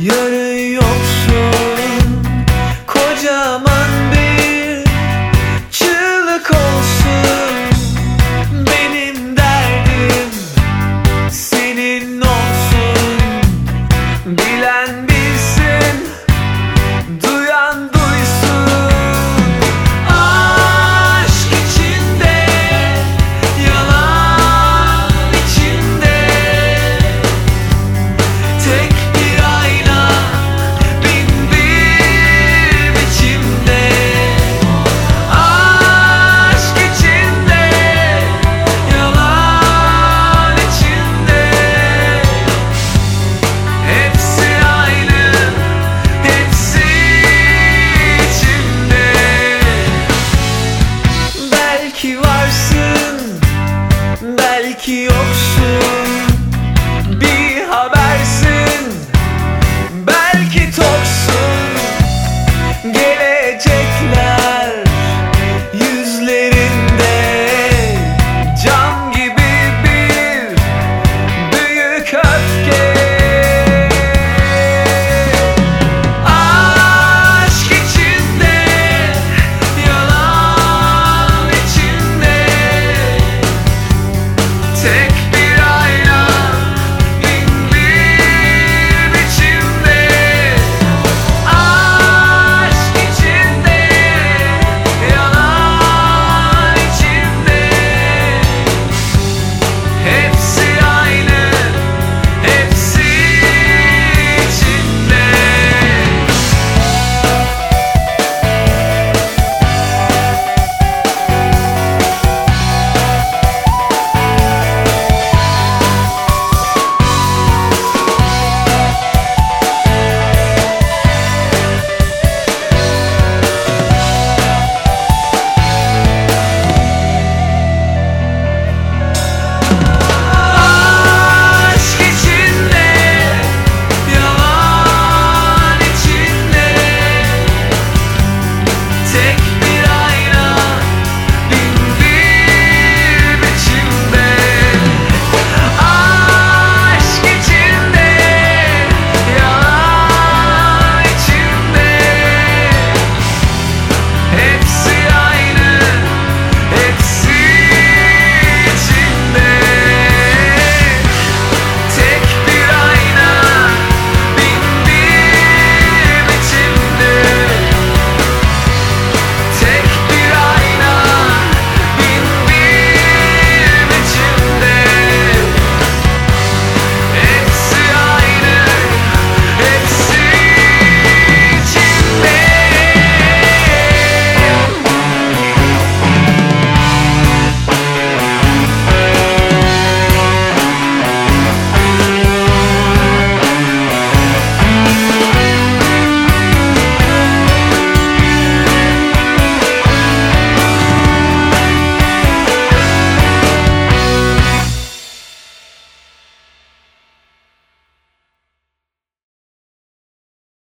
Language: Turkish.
Yürüyorsun kocaman bir çığlık olsun. Benim derdim senin olsun. Bilen bir 記憶しよう